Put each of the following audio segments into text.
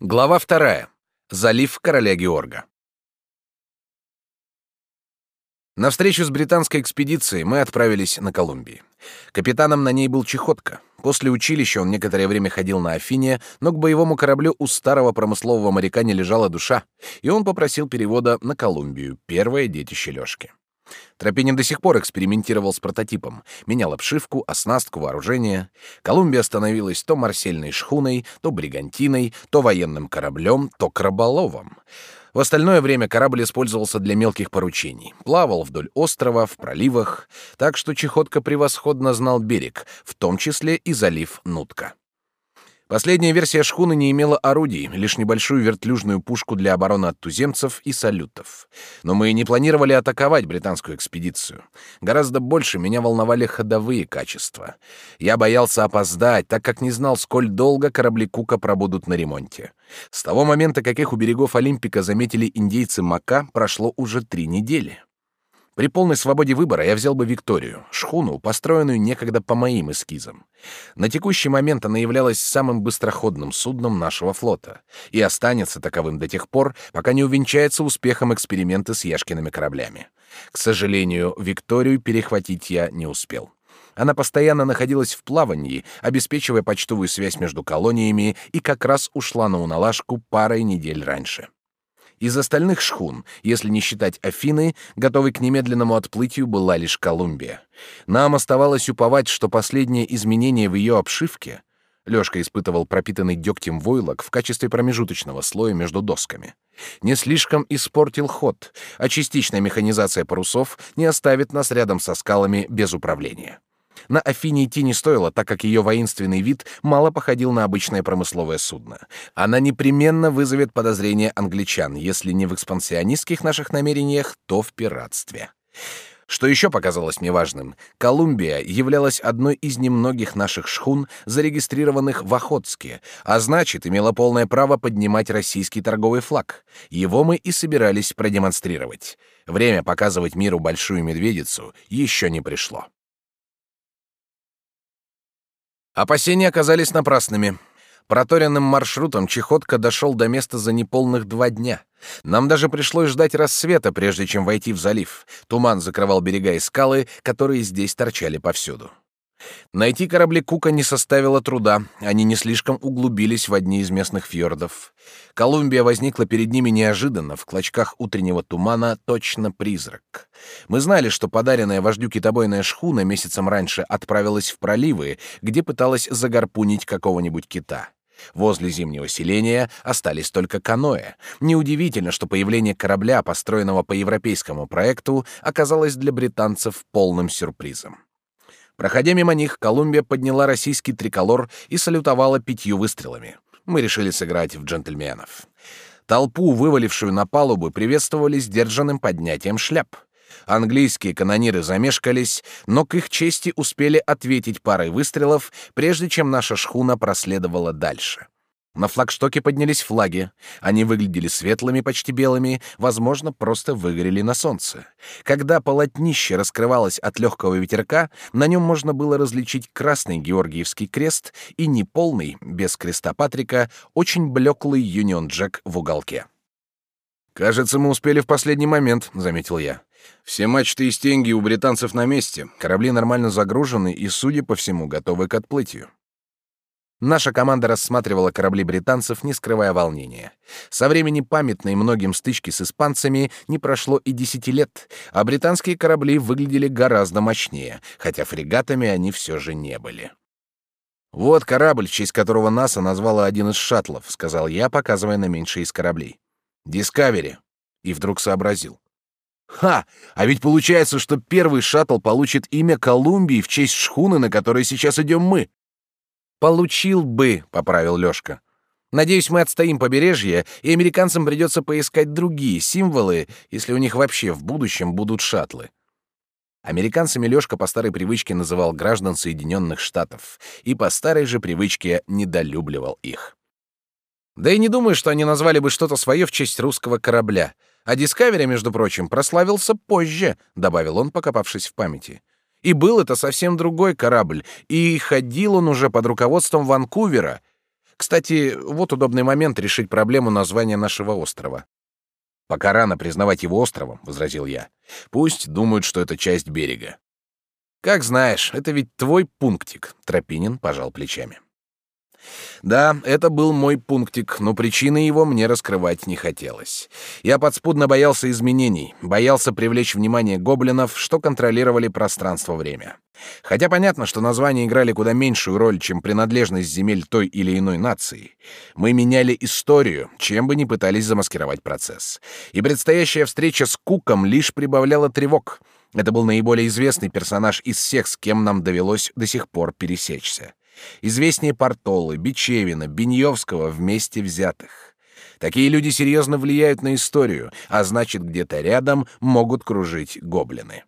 Глава вторая. Залив короля Георга. На встречу с британской экспедицией мы отправились на Колумбии. Капитаном на ней был Чехотка. После училища он некоторое время ходил на Афине, но к боевому кораблю у старого промыслового моряка не лежала душа, и он попросил перевода на Колумбию, первое детище Лёшки. Тропинин до сих пор экспериментировал с прототипом, менял обшивку, оснастку, вооружение. Колумбия становилась то марсельной шхуной, то бригантиной, то военным кораблем, то краболовом. В остальное время корабль использовался для мелких поручений. Плавал вдоль острова, в проливах, так что Чехотка превосходно знал берег, в том числе и залив Нутка. Последняя версия шхуны не имела орудий, лишь небольшую вертлюжную пушку для обороны от туземцев и салютов. Но мы не планировали атаковать британскую экспедицию. Гораздо больше меня волновали ходовые качества. Я боялся опоздать, так как не знал, сколь долго корабли Кука пробудут на ремонте. С того момента, как их у берегов Олимпика заметили индейцы Мака, прошло уже три недели. При полной свободе выбора я взял бы Викторию, шхуну, построенную некогда по моим эскизам. На текущий момент она являлась самым быстроходным судном нашего флота и останется таковым до тех пор, пока не увенчается успехом эксперименты с Яшкиными кораблями. К сожалению, Викторию перехватить я не успел. Она постоянно находилась в плавании, обеспечивая почтовую связь между колониями, и как раз ушла на уналажку парой недель раньше. Из остальных шхун, если не считать Афины, готовой к немедленному отплытию была лишь Колумбия. Нам оставалось уповать, что последнее изменение в ее обшивке Лёшка испытывал пропитанный дегтем войлок в качестве промежуточного слоя между досками. Не слишком испортил ход, а частичная механизация парусов не оставит нас рядом со скалами без управления. На Афине идти не стоило, так как ее воинственный вид мало походил на обычное промысловое судно. Она непременно вызовет подозрения англичан, если не в экспансионистских наших намерениях, то в пиратстве. Что еще показалось мне важным, Колумбия являлась одной из немногих наших шхун, зарегистрированных в Охотске, а значит, имела полное право поднимать российский торговый флаг. Его мы и собирались продемонстрировать. Время показывать миру большую медведицу еще не пришло. Опасения оказались напрасными. Проторенным маршрутом Чехотка дошел до места за неполных два дня. Нам даже пришлось ждать рассвета, прежде чем войти в залив. Туман закрывал берега и скалы, которые здесь торчали повсюду. Найти корабли Кука не составило труда, они не слишком углубились в одни из местных фьордов. Колумбия возникла перед ними неожиданно, в клочках утреннего тумана, точно призрак. Мы знали, что подаренная вождю китобойная шхуна месяцем раньше отправилась в проливы, где пыталась загарпунить какого-нибудь кита. Возле зимнего селения остались только каноэ. Неудивительно, что появление корабля, построенного по европейскому проекту, оказалось для британцев полным сюрпризом. Проходя мимо них, Колумбия подняла российский триколор и салютовала пятью выстрелами. Мы решили сыграть в джентльменов. Толпу, вывалившую на палубу, приветствовали сдержанным поднятием шляп. Английские канониры замешкались, но к их чести успели ответить парой выстрелов, прежде чем наша шхуна проследовала дальше. На флагштоке поднялись флаги. Они выглядели светлыми, почти белыми, возможно, просто выгорели на солнце. Когда полотнище раскрывалось от легкого ветерка, на нем можно было различить красный Георгиевский крест и неполный, без креста Патрика, очень блеклый Юнион Джек в уголке. «Кажется, мы успели в последний момент», — заметил я. «Все мачты и стенги у британцев на месте, корабли нормально загружены и, судя по всему, готовы к отплытию». Наша команда рассматривала корабли британцев, не скрывая волнения. Со времени памятной многим стычки с испанцами не прошло и десяти лет, а британские корабли выглядели гораздо мощнее, хотя фрегатами они все же не были. «Вот корабль, честь которого НАСА назвала один из шаттлов», — сказал я, показывая на меньший из кораблей. «Дискавери». И вдруг сообразил. «Ха! А ведь получается, что первый шаттл получит имя Колумбии в честь шхуны, на которой сейчас идем мы. Получил бы, поправил Лёшка. Надеюсь, мы отстоим побережье, и американцам придется поискать другие символы, если у них вообще в будущем будут шаттлы. Американцами Лёшка по старой привычке называл граждан Соединенных Штатов и по старой же привычке недолюбливал их. Да и не думаю, что они назвали бы что-то свое в честь русского корабля. А Дискавери, между прочим, прославился позже, добавил он, покопавшись в памяти. И был это совсем другой корабль, и ходил он уже под руководством Ванкувера. Кстати, вот удобный момент решить проблему названия нашего острова. Пока рано признавать его островом, возразил я. Пусть думают, что это часть берега. Как знаешь, это ведь твой пунктик, Тропинин пожал плечами. Да, это был мой пунктик, но причины его мне раскрывать не хотелось. Я подспудно боялся изменений, боялся привлечь внимание гоблинов, что контролировали пространство-время. Хотя понятно, что названия играли куда меньшую роль, чем принадлежность земель той или иной нации. Мы меняли историю, чем бы ни пытались замаскировать процесс. И предстоящая встреча с Куком лишь прибавляла тревог. Это был наиболее известный персонаж из всех, с кем нам довелось до сих пор пересечься. Известнее Портолы, Бичевина, Беньевского вместе взятых. Такие люди серьезно влияют на историю, а значит, где-то рядом могут кружить гоблины.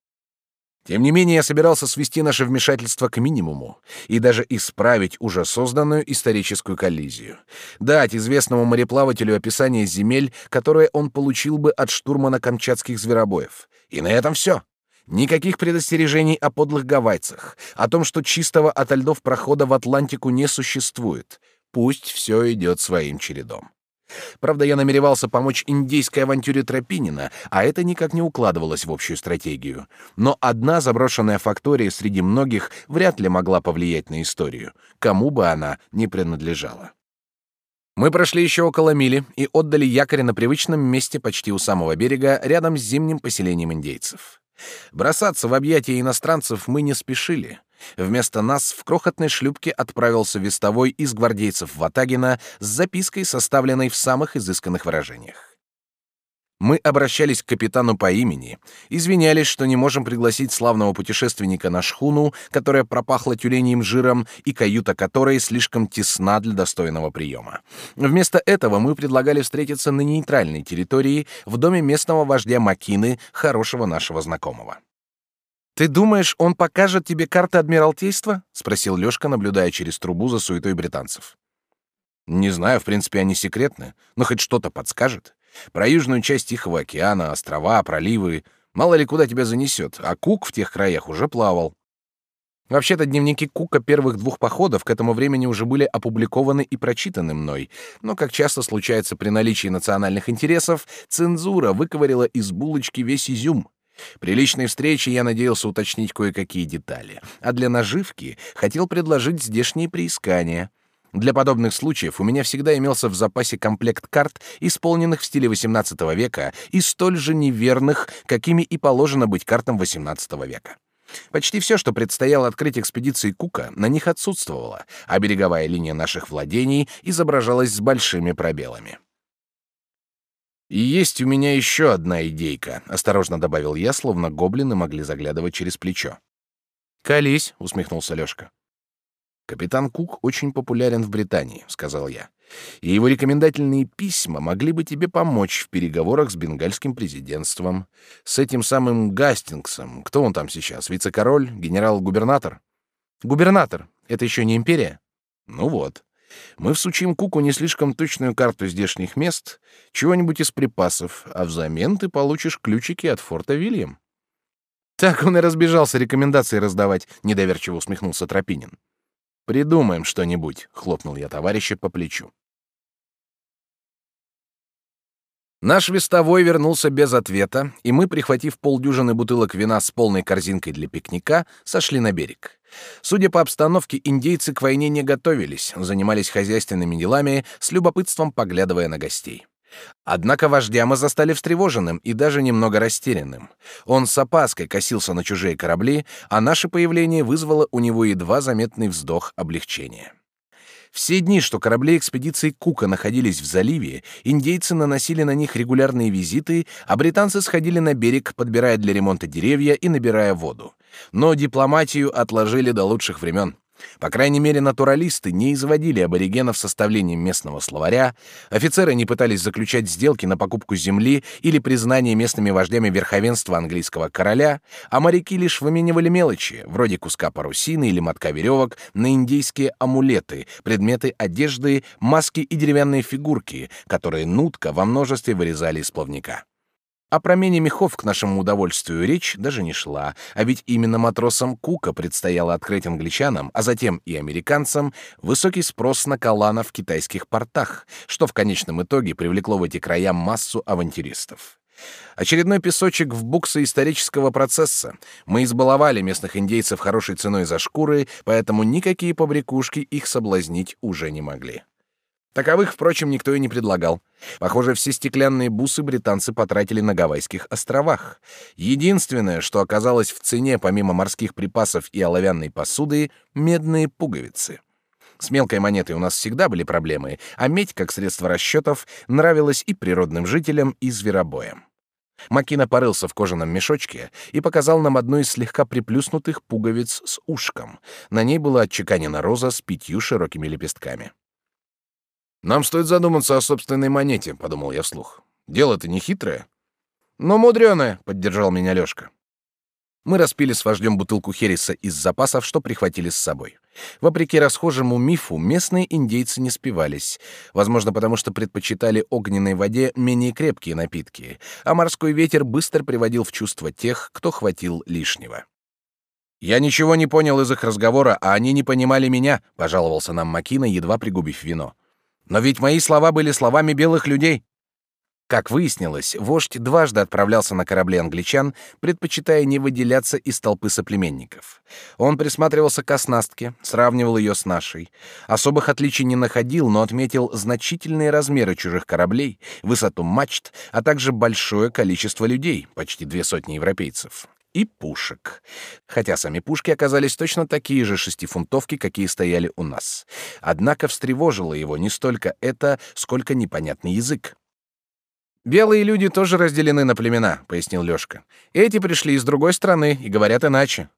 Тем не менее, я собирался свести наше вмешательство к минимуму и даже исправить уже созданную историческую коллизию. Дать известному мореплавателю описание земель, которое он получил бы от штурмана камчатских зверобоев. И на этом все. Никаких предостережений о подлых гавайцах, о том, что чистого ото льдов прохода в Атлантику не существует. Пусть все идет своим чередом. Правда, я намеревался помочь индейской авантюре Тропинина, а это никак не укладывалось в общую стратегию. Но одна заброшенная фактория среди многих вряд ли могла повлиять на историю, кому бы она ни принадлежала. Мы прошли еще около мили и отдали якорь на привычном месте почти у самого берега, рядом с зимним поселением индейцев. Бросаться в объятия иностранцев мы не спешили. Вместо нас в крохотной шлюпке отправился вестовой из гвардейцев Ватагина с запиской, составленной в самых изысканных выражениях. Мы обращались к капитану по имени, извинялись, что не можем пригласить славного путешественника на шхуну, которая пропахла тюленьим жиром и каюта которой слишком тесна для достойного приема. Вместо этого мы предлагали встретиться на нейтральной территории в доме местного вождя Макины, хорошего нашего знакомого. «Ты думаешь, он покажет тебе карты Адмиралтейства?» — спросил Лёшка, наблюдая через трубу за суетой британцев. «Не знаю, в принципе, они секретны, но хоть что-то подскажет». Про южную часть Тихого океана, острова, проливы. Мало ли куда тебя занесет, а Кук в тех краях уже плавал. Вообще-то дневники Кука первых двух походов к этому времени уже были опубликованы и прочитаны мной, но, как часто случается при наличии национальных интересов, цензура выковырила из булочки весь изюм. При личной встрече я надеялся уточнить кое-какие детали, а для наживки хотел предложить здешние приискания. Для подобных случаев у меня всегда имелся в запасе комплект карт, исполненных в стиле XVIII века и столь же неверных, какими и положено быть картам XVIII века. Почти все, что предстояло открыть экспедиции Кука, на них отсутствовало, а береговая линия наших владений изображалась с большими пробелами. «И есть у меня еще одна идейка», — осторожно добавил я, словно гоблины могли заглядывать через плечо. «Колись», — усмехнулся Лёшка. Капитан Кук очень популярен в Британии, сказал я. И его рекомендательные письма могли бы тебе помочь в переговорах с бенгальским президентством, с этим самым Гастингсом. Кто он там сейчас? Вице-король, генерал-губернатор? Губернатор. Это еще не империя. Ну вот. Мы всучим Куку не слишком точную карту здешних мест, чего-нибудь из припасов, а взамен ты получишь ключики от форта Вильям. Так он и разбежался рекомендации раздавать, недоверчиво усмехнулся Тропинин. Придумаем что-нибудь, хлопнул я товарища по плечу. Наш вестовой вернулся без ответа, и мы, прихватив полдюжины бутылок вина с полной корзинкой для пикника, сошли на берег. Судя по обстановке, индейцы к войне не готовились, занимались хозяйственными делами, с любопытством поглядывая на гостей. Однако вождя мы застали встревоженным и даже немного растерянным. Он с опаской косился на чужие корабли, а наше появление вызвало у него едва заметный вздох облегчения. Все дни, что корабли экспедиции Кука находились в заливе, индейцы наносили на них регулярные визиты, а британцы сходили на берег, подбирая для ремонта деревья и набирая воду. Но дипломатию отложили до лучших времен. По крайней мере, натуралисты не изводили аборигенов составлением местного словаря, офицеры не пытались заключать сделки на покупку земли или признание местными вождями верховенства английского короля, а моряки лишь выменивали мелочи, вроде куска парусины или мотка веревок, на индейские амулеты, предметы одежды, маски и деревянные фигурки, которые нутка во множестве вырезали из плавника. О промене мехов к нашему удовольствию речь даже не шла, а ведь именно матросам Кука предстояло открыть англичанам, а затем и американцам, высокий спрос на калана в китайских портах, что в конечном итоге привлекло в эти края массу авантюристов. Очередной песочек в буксы исторического процесса. Мы избаловали местных индейцев хорошей ценой за шкуры, поэтому никакие побрякушки их соблазнить уже не могли. Таковых, впрочем, никто и не предлагал. Похоже, все стеклянные бусы британцы потратили на Гавайских островах. Единственное, что оказалось в цене помимо морских припасов и оловянной посуды — медные пуговицы. С мелкой монетой у нас всегда были проблемы, а медь, как средство расчетов, нравилась и природным жителям, и зверобоям. Макина порылся в кожаном мешочке и показал нам одну из слегка приплюснутых пуговиц с ушком. На ней была отчеканена роза с пятью широкими лепестками. Нам стоит задуматься о собственной монете, подумал я вслух. Дело-то не хитрое. Но мудреное, поддержал меня Лёшка. Мы распили с вождем бутылку хереса из запасов, что прихватили с собой. Вопреки расхожему мифу, местные индейцы не спивались, возможно, потому что предпочитали огненной воде менее крепкие напитки, а морской ветер быстро приводил в чувство тех, кто хватил лишнего. Я ничего не понял из их разговора, а они не понимали меня, пожаловался нам Макина, едва пригубив вино. Но ведь мои слова были словами белых людей. Как выяснилось, вождь дважды отправлялся на корабли англичан, предпочитая не выделяться из толпы соплеменников. Он присматривался к оснастке, сравнивал ее с нашей. Особых отличий не находил, но отметил значительные размеры чужих кораблей, высоту мачт, а также большое количество людей, почти две сотни европейцев и пушек. Хотя сами пушки оказались точно такие же шестифунтовки, какие стояли у нас. Однако встревожило его не столько это, сколько непонятный язык. «Белые люди тоже разделены на племена», — пояснил Лёшка. «Эти пришли из другой страны и говорят иначе».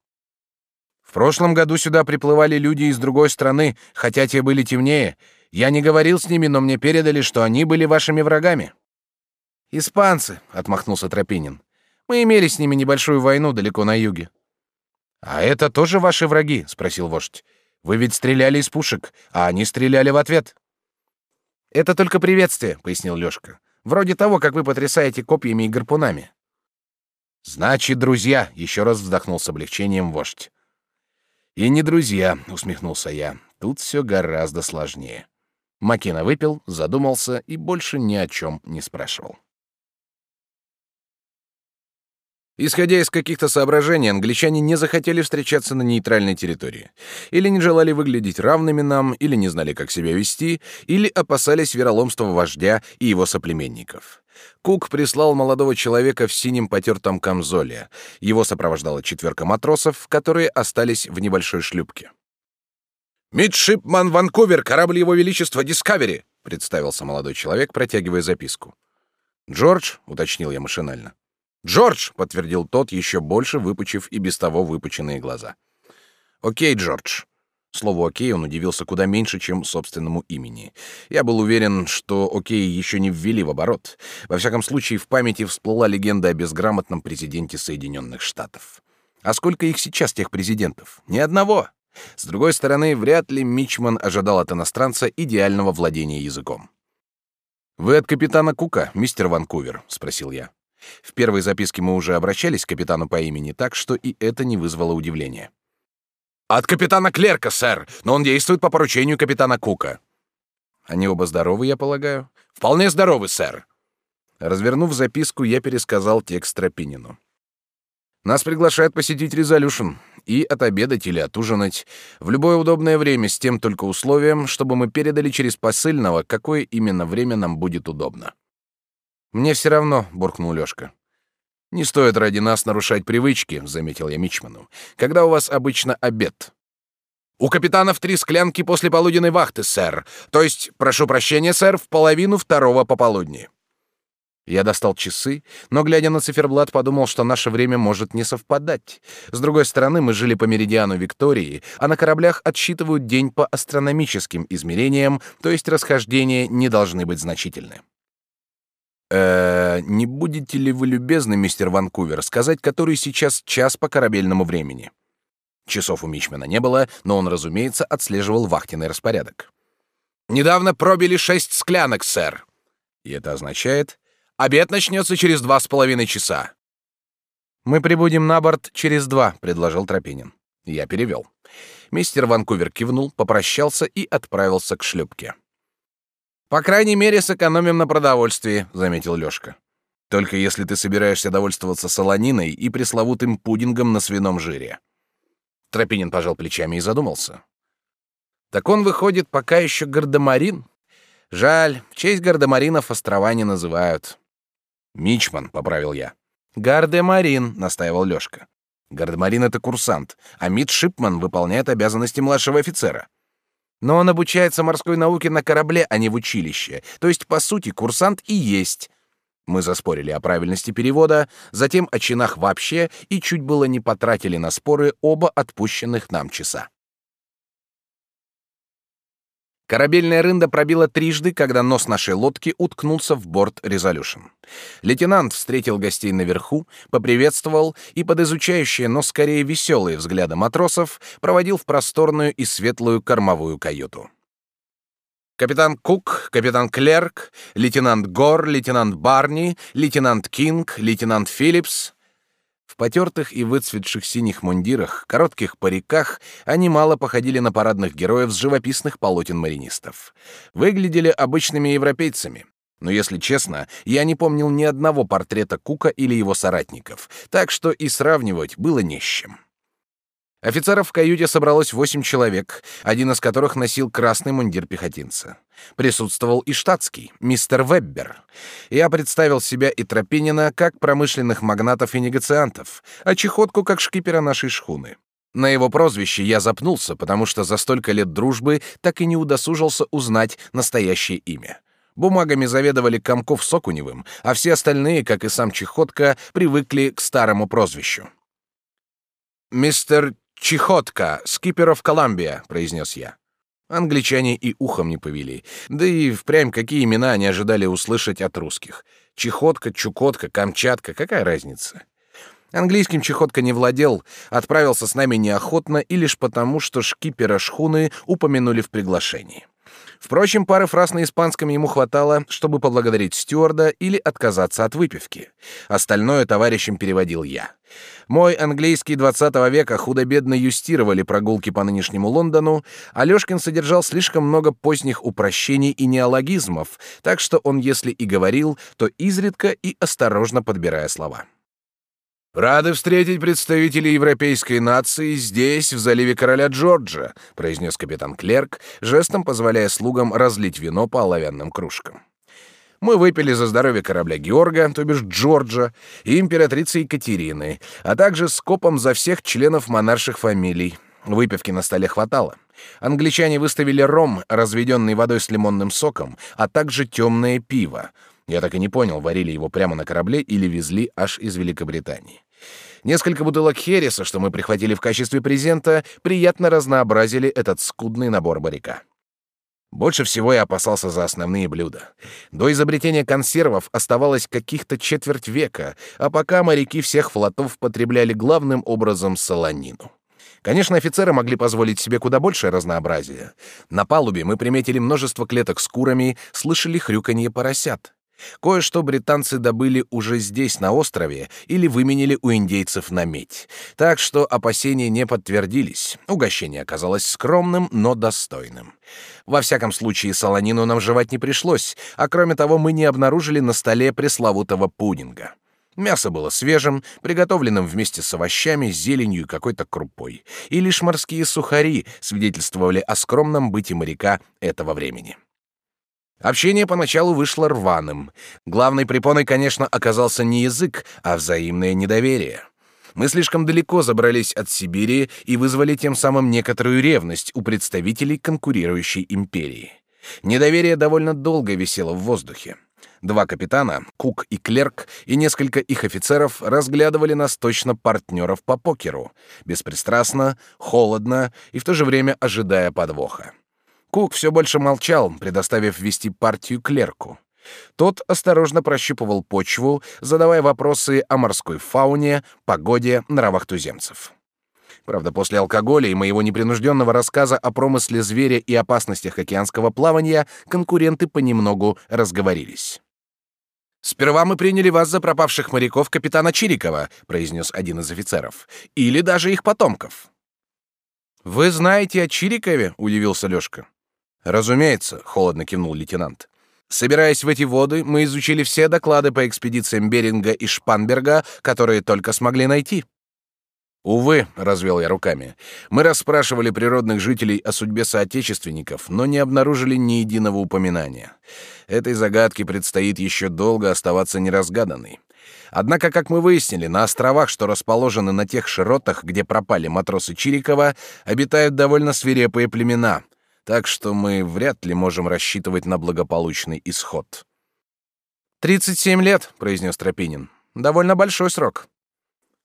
«В прошлом году сюда приплывали люди из другой страны, хотя те были темнее. Я не говорил с ними, но мне передали, что они были вашими врагами». «Испанцы», — отмахнулся Тропинин. Мы имели с ними небольшую войну далеко на юге. А это тоже ваши враги, спросил вождь. Вы ведь стреляли из пушек, а они стреляли в ответ. Это только приветствие, пояснил Лёшка. Вроде того, как вы потрясаете копьями и гарпунами. Значит, друзья, еще раз вздохнул с облегчением вождь. И не друзья, усмехнулся я. Тут все гораздо сложнее. Макина выпил, задумался и больше ни о чем не спрашивал. Исходя из каких-то соображений, англичане не захотели встречаться на нейтральной территории. Или не желали выглядеть равными нам, или не знали, как себя вести, или опасались вероломства вождя и его соплеменников. Кук прислал молодого человека в синем потертом камзоле. Его сопровождала четверка матросов, которые остались в небольшой шлюпке. «Мидшипман Ванкувер, корабль Его Величества Дискавери», — представился молодой человек, протягивая записку. «Джордж», — уточнил я машинально. «Джордж!» — подтвердил тот, еще больше выпучив и без того выпученные глаза. «Окей, Джордж». Слову «окей» он удивился куда меньше, чем собственному имени. Я был уверен, что «окей» еще не ввели в оборот. Во всяком случае, в памяти всплыла легенда о безграмотном президенте Соединенных Штатов. А сколько их сейчас, тех президентов? Ни одного. С другой стороны, вряд ли Мичман ожидал от иностранца идеального владения языком. «Вы от капитана Кука, мистер Ванкувер?» — спросил я. В первой записке мы уже обращались к капитану по имени, так что и это не вызвало удивления. «От капитана Клерка, сэр, но он действует по поручению капитана Кука». «Они оба здоровы, я полагаю?» «Вполне здоровы, сэр». Развернув записку, я пересказал текст Тропинину. «Нас приглашают посетить Резолюшн и отобедать или отужинать в любое удобное время с тем только условием, чтобы мы передали через посыльного, какое именно время нам будет удобно». Мне все равно, буркнул Лёшка. Не стоит ради нас нарушать привычки, заметил я мичману. Когда у вас обычно обед? У капитанов три склянки после полуденной вахты, сэр. То есть, прошу прощения, сэр, в половину второго пополудни. Я достал часы, но, глядя на циферблат, подумал, что наше время может не совпадать. С другой стороны, мы жили по меридиану Виктории, а на кораблях отсчитывают день по астрономическим измерениям, то есть расхождения не должны быть значительны. Э, не будете ли вы любезны, мистер Ванкувер, сказать, который сейчас час по корабельному времени? Часов у Мичмана не было, но он, разумеется, отслеживал вахтенный распорядок. Недавно пробили шесть склянок, сэр. И это означает Обед начнется через два с половиной часа. Мы прибудем на борт через два, предложил Тропинин. Я перевел. Мистер Ванкувер кивнул, попрощался и отправился к шлюпке. По крайней мере, сэкономим на продовольствии, заметил Лёшка. Только если ты собираешься довольствоваться солониной и пресловутым пудингом на свином жире. Тропинин пожал плечами и задумался. Так он выходит пока еще гардемарин. Жаль, в честь гардемаринов острова не называют. Мичман, поправил я. Гардемарин, настаивал Лёшка. Гардемарин это курсант, а мидшипман выполняет обязанности младшего офицера. Но он обучается морской науке на корабле, а не в училище. То есть, по сути, курсант и есть. Мы заспорили о правильности перевода, затем о чинах вообще и чуть было не потратили на споры оба отпущенных нам часа. Корабельная рында пробила трижды, когда нос нашей лодки уткнулся в борт Резолюшн. Лейтенант встретил гостей наверху, поприветствовал и под изучающие, но скорее веселые взгляды матросов проводил в просторную и светлую кормовую каюту. Капитан Кук, капитан Клерк, лейтенант Гор, лейтенант Барни, лейтенант Кинг, лейтенант Филлипс потертых и выцветших синих мундирах, коротких париках они мало походили на парадных героев с живописных полотен маринистов. Выглядели обычными европейцами. Но если честно, я не помнил ни одного портрета Кука или его соратников, так что и сравнивать было не с чем. Офицеров в каюте собралось восемь человек, один из которых носил красный мундир пехотинца. Присутствовал и штатский, мистер Веббер. Я представил себя и Тропинина как промышленных магнатов и негациантов, а Чехотку как шкипера нашей шхуны. На его прозвище я запнулся, потому что за столько лет дружбы так и не удосужился узнать настоящее имя. Бумагами заведовали Комков с Окуневым, а все остальные, как и сам Чехотка, привыкли к старому прозвищу. «Мистер «Чехотка, скиперов Колумбия», — произнес я. Англичане и ухом не повели. Да и впрямь какие имена они ожидали услышать от русских. Чехотка, Чукотка, Камчатка — какая разница? Английским Чехотка не владел, отправился с нами неохотно и лишь потому, что шкипера шхуны упомянули в приглашении. Впрочем, пары фраз на испанском ему хватало, чтобы поблагодарить стюарда или отказаться от выпивки. Остальное товарищем переводил я. Мой английский XX века худо-бедно юстировали прогулки по нынешнему Лондону, а Лёшкин содержал слишком много поздних упрощений и неологизмов, так что он, если и говорил, то изредка и осторожно подбирая слова. «Рады встретить представителей европейской нации здесь, в заливе короля Джорджа», произнес капитан Клерк, жестом позволяя слугам разлить вино по оловянным кружкам. Мы выпили за здоровье корабля Георга, то бишь Джорджа, и императрицы Екатерины, а также скопом за всех членов монарших фамилий. Выпивки на столе хватало. Англичане выставили ром, разведенный водой с лимонным соком, а также темное пиво — я так и не понял, варили его прямо на корабле или везли аж из Великобритании. Несколько бутылок Хереса, что мы прихватили в качестве презента, приятно разнообразили этот скудный набор барика. Больше всего я опасался за основные блюда. До изобретения консервов оставалось каких-то четверть века, а пока моряки всех флотов потребляли главным образом солонину. Конечно, офицеры могли позволить себе куда большее разнообразие. На палубе мы приметили множество клеток с курами, слышали хрюканье поросят. Кое-что британцы добыли уже здесь, на острове, или выменили у индейцев на медь. Так что опасения не подтвердились. Угощение оказалось скромным, но достойным. Во всяком случае, солонину нам жевать не пришлось, а кроме того, мы не обнаружили на столе пресловутого пудинга. Мясо было свежим, приготовленным вместе с овощами, зеленью и какой-то крупой. И лишь морские сухари свидетельствовали о скромном быте моряка этого времени. Общение поначалу вышло рваным. Главной препоной, конечно, оказался не язык, а взаимное недоверие. Мы слишком далеко забрались от Сибири и вызвали тем самым некоторую ревность у представителей конкурирующей империи. Недоверие довольно долго висело в воздухе. Два капитана, Кук и Клерк, и несколько их офицеров разглядывали нас точно партнеров по покеру, беспристрастно, холодно и в то же время ожидая подвоха. Кук все больше молчал, предоставив вести партию клерку. Тот осторожно прощупывал почву, задавая вопросы о морской фауне, погоде, нравах туземцев. Правда, после алкоголя и моего непринужденного рассказа о промысле зверя и опасностях океанского плавания конкуренты понемногу разговорились. Сперва мы приняли вас за пропавших моряков капитана Чирикова, произнес один из офицеров, или даже их потомков. Вы знаете о Чирикове? удивился Лёшка. Разумеется, холодно кивнул лейтенант. Собираясь в эти воды, мы изучили все доклады по экспедициям Беринга и Шпанберга, которые только смогли найти. Увы, развел я руками. Мы расспрашивали природных жителей о судьбе соотечественников, но не обнаружили ни единого упоминания. Этой загадке предстоит еще долго оставаться неразгаданной. Однако, как мы выяснили, на островах, что расположены на тех широтах, где пропали матросы Чирикова, обитают довольно свирепые племена, так что мы вряд ли можем рассчитывать на благополучный исход. «Тридцать семь лет», — произнес Тропинин. «Довольно большой срок».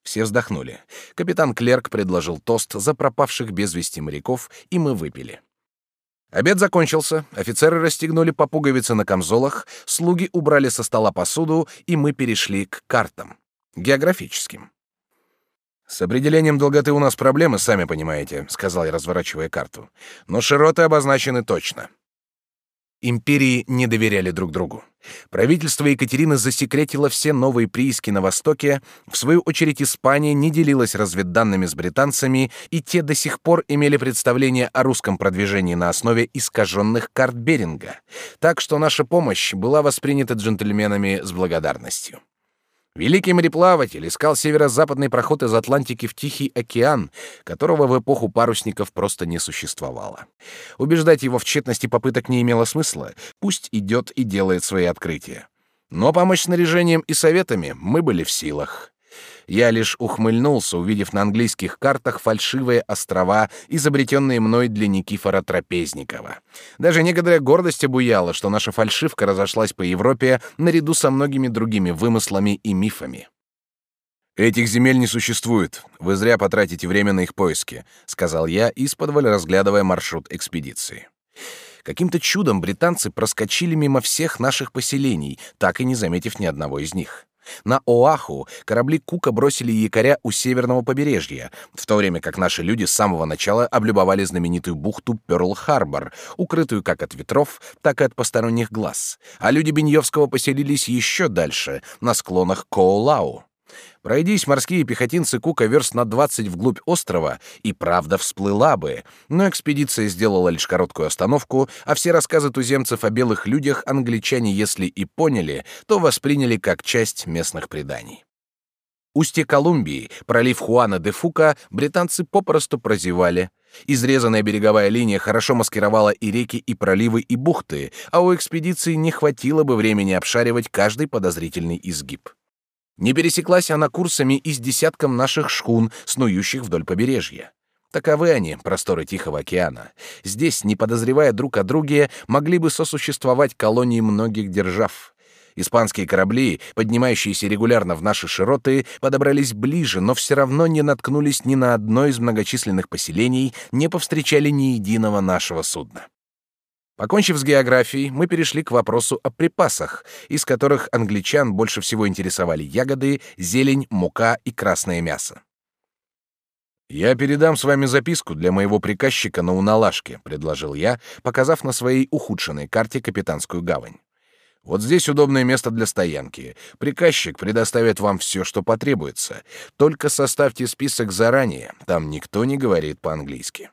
Все вздохнули. Капитан Клерк предложил тост за пропавших без вести моряков, и мы выпили. Обед закончился, офицеры расстегнули по пуговице на камзолах, слуги убрали со стола посуду, и мы перешли к картам. Географическим. «С определением долготы у нас проблемы, сами понимаете», — сказал я, разворачивая карту. «Но широты обозначены точно. Империи не доверяли друг другу. Правительство Екатерины засекретило все новые прииски на Востоке, в свою очередь Испания не делилась разведданными с британцами, и те до сих пор имели представление о русском продвижении на основе искаженных карт Беринга, так что наша помощь была воспринята джентльменами с благодарностью. Великий мореплаватель искал северо-западный проход из Атлантики в Тихий океан, которого в эпоху парусников просто не существовало. Убеждать его в тщетности попыток не имело смысла, пусть идет и делает свои открытия. Но помочь снаряжением и советами мы были в силах. Я лишь ухмыльнулся, увидев на английских картах фальшивые острова, изобретенные мной для Никифора Трапезникова. Даже некоторая гордость обуяла, что наша фальшивка разошлась по Европе наряду со многими другими вымыслами и мифами. «Этих земель не существует. Вы зря потратите время на их поиски», — сказал я, из-под разглядывая маршрут экспедиции. Каким-то чудом британцы проскочили мимо всех наших поселений, так и не заметив ни одного из них. На Оаху корабли Кука бросили якоря у северного побережья, в то время как наши люди с самого начала облюбовали знаменитую бухту Пёрл-Харбор, укрытую как от ветров, так и от посторонних глаз. А люди Беньевского поселились еще дальше, на склонах Коолау. Пройдись морские пехотинцы Кука верст на 20 вглубь острова, и правда всплыла бы. Но экспедиция сделала лишь короткую остановку, а все рассказы туземцев о белых людях англичане, если и поняли, то восприняли как часть местных преданий. Устье Колумбии, пролив Хуана де Фука, британцы попросту прозевали. Изрезанная береговая линия хорошо маскировала и реки, и проливы, и бухты, а у экспедиции не хватило бы времени обшаривать каждый подозрительный изгиб. Не пересеклась она курсами и с десятком наших шхун, снующих вдоль побережья. Таковы они, просторы Тихого океана. Здесь, не подозревая друг о друге, могли бы сосуществовать колонии многих держав. Испанские корабли, поднимающиеся регулярно в наши широты, подобрались ближе, но все равно не наткнулись ни на одно из многочисленных поселений, не повстречали ни единого нашего судна. Покончив с географией, мы перешли к вопросу о припасах, из которых англичан больше всего интересовали ягоды, зелень, мука и красное мясо. «Я передам с вами записку для моего приказчика на Уналашке», — предложил я, показав на своей ухудшенной карте капитанскую гавань. «Вот здесь удобное место для стоянки. Приказчик предоставит вам все, что потребуется. Только составьте список заранее, там никто не говорит по-английски».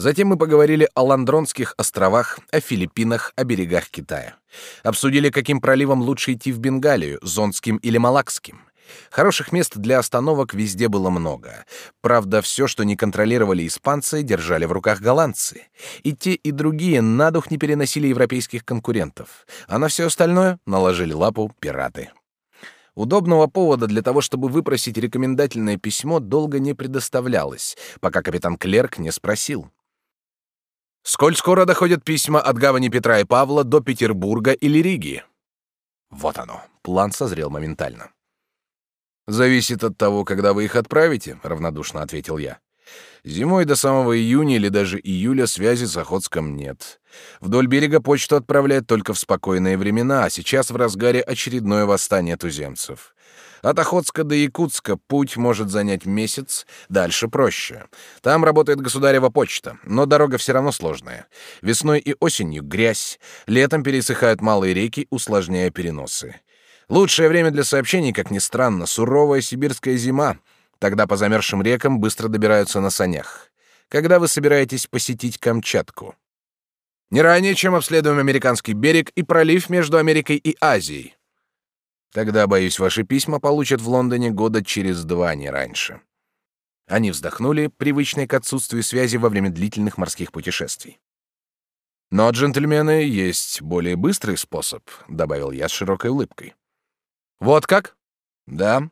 Затем мы поговорили о Ландронских островах, о Филиппинах, о берегах Китая. Обсудили, каким проливом лучше идти в Бенгалию, Зонским или Малакским. Хороших мест для остановок везде было много. Правда, все, что не контролировали испанцы, держали в руках голландцы. И те, и другие на дух не переносили европейских конкурентов. А на все остальное наложили лапу пираты. Удобного повода для того, чтобы выпросить рекомендательное письмо, долго не предоставлялось, пока капитан Клерк не спросил. Сколь скоро доходят письма от гавани Петра и Павла до Петербурга или Риги? Вот оно. План созрел моментально. Зависит от того, когда вы их отправите, равнодушно ответил я. Зимой до самого июня или даже июля связи с Охотском нет. Вдоль берега почту отправляют только в спокойные времена, а сейчас в разгаре очередное восстание туземцев. От Охотска до Якутска путь может занять месяц, дальше проще. Там работает государева почта, но дорога все равно сложная. Весной и осенью грязь, летом пересыхают малые реки, усложняя переносы. Лучшее время для сообщений, как ни странно, суровая сибирская зима. Тогда по замерзшим рекам быстро добираются на санях. Когда вы собираетесь посетить Камчатку? Не ранее, чем обследуем американский берег и пролив между Америкой и Азией. Тогда, боюсь, ваши письма получат в Лондоне года через два, не раньше. Они вздохнули, привычные к отсутствию связи во время длительных морских путешествий. Но, джентльмены, есть более быстрый способ, добавил я с широкой улыбкой. Вот как? Да.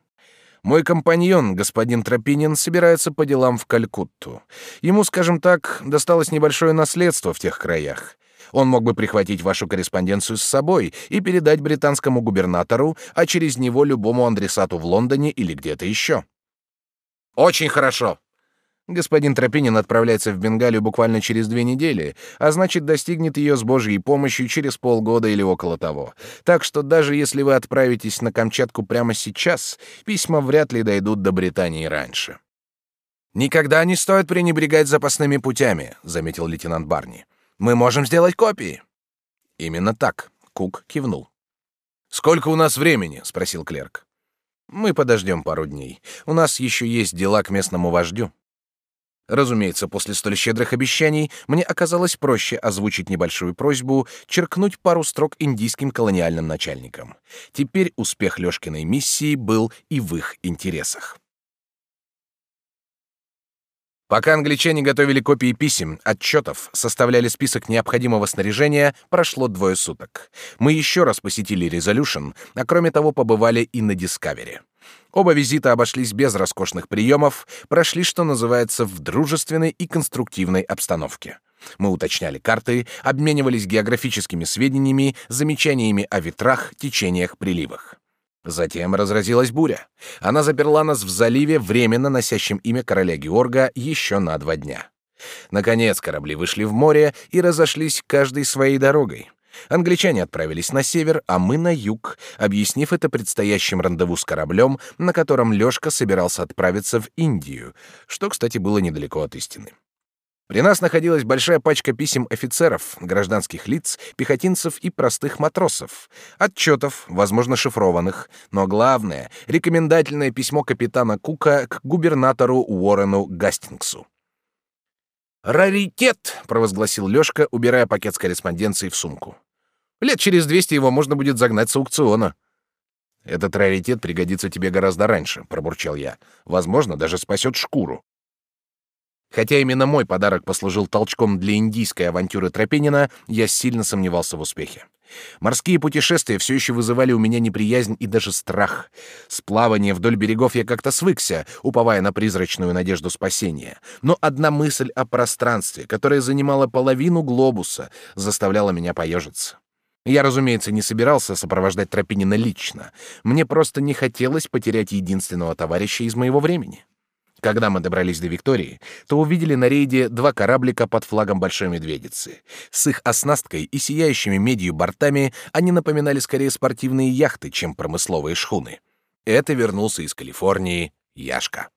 Мой компаньон, господин Тропинин, собирается по делам в Калькутту. Ему, скажем так, досталось небольшое наследство в тех краях. Он мог бы прихватить вашу корреспонденцию с собой и передать британскому губернатору, а через него любому адресату в Лондоне или где-то еще. Очень хорошо. Господин Тропинин отправляется в Бенгалию буквально через две недели, а значит, достигнет ее с Божьей помощью через полгода или около того. Так что даже если вы отправитесь на Камчатку прямо сейчас, письма вряд ли дойдут до Британии раньше. Никогда не стоит пренебрегать запасными путями, заметил лейтенант Барни. Мы можем сделать копии. Именно так, Кук кивнул. Сколько у нас времени? спросил клерк. Мы подождем пару дней. У нас еще есть дела к местному вождю. Разумеется, после столь щедрых обещаний мне оказалось проще озвучить небольшую просьбу, черкнуть пару строк индийским колониальным начальникам. Теперь успех Лёшкиной миссии был и в их интересах. Пока англичане готовили копии писем, отчетов, составляли список необходимого снаряжения, прошло двое суток. Мы еще раз посетили Resolution, а кроме того побывали и на Discovery. Оба визита обошлись без роскошных приемов, прошли, что называется, в дружественной и конструктивной обстановке. Мы уточняли карты, обменивались географическими сведениями, замечаниями о ветрах, течениях, приливах. Затем разразилась буря. Она заперла нас в заливе, временно носящем имя короля Георга, еще на два дня. Наконец корабли вышли в море и разошлись каждой своей дорогой. Англичане отправились на север, а мы на юг, объяснив это предстоящим рандеву с кораблем, на котором Лёшка собирался отправиться в Индию, что, кстати, было недалеко от истины. При нас находилась большая пачка писем офицеров, гражданских лиц, пехотинцев и простых матросов, отчетов, возможно, шифрованных, но главное — рекомендательное письмо капитана Кука к губернатору Уоррену Гастингсу. «Раритет!» — провозгласил Лёшка, убирая пакет с корреспонденцией в сумку. «Лет через двести его можно будет загнать с аукциона». «Этот раритет пригодится тебе гораздо раньше», — пробурчал я. «Возможно, даже спасет шкуру». Хотя именно мой подарок послужил толчком для индийской авантюры Тропинина, я сильно сомневался в успехе. Морские путешествия все еще вызывали у меня неприязнь и даже страх. С плавания вдоль берегов я как-то свыкся, уповая на призрачную надежду спасения. Но одна мысль о пространстве, которая занимала половину глобуса, заставляла меня поежиться. Я, разумеется, не собирался сопровождать Тропинина лично. Мне просто не хотелось потерять единственного товарища из моего времени. Когда мы добрались до Виктории, то увидели на рейде два кораблика под флагом Большой Медведицы. С их оснасткой и сияющими медью бортами они напоминали скорее спортивные яхты, чем промысловые шхуны. Это вернулся из Калифорнии Яшка.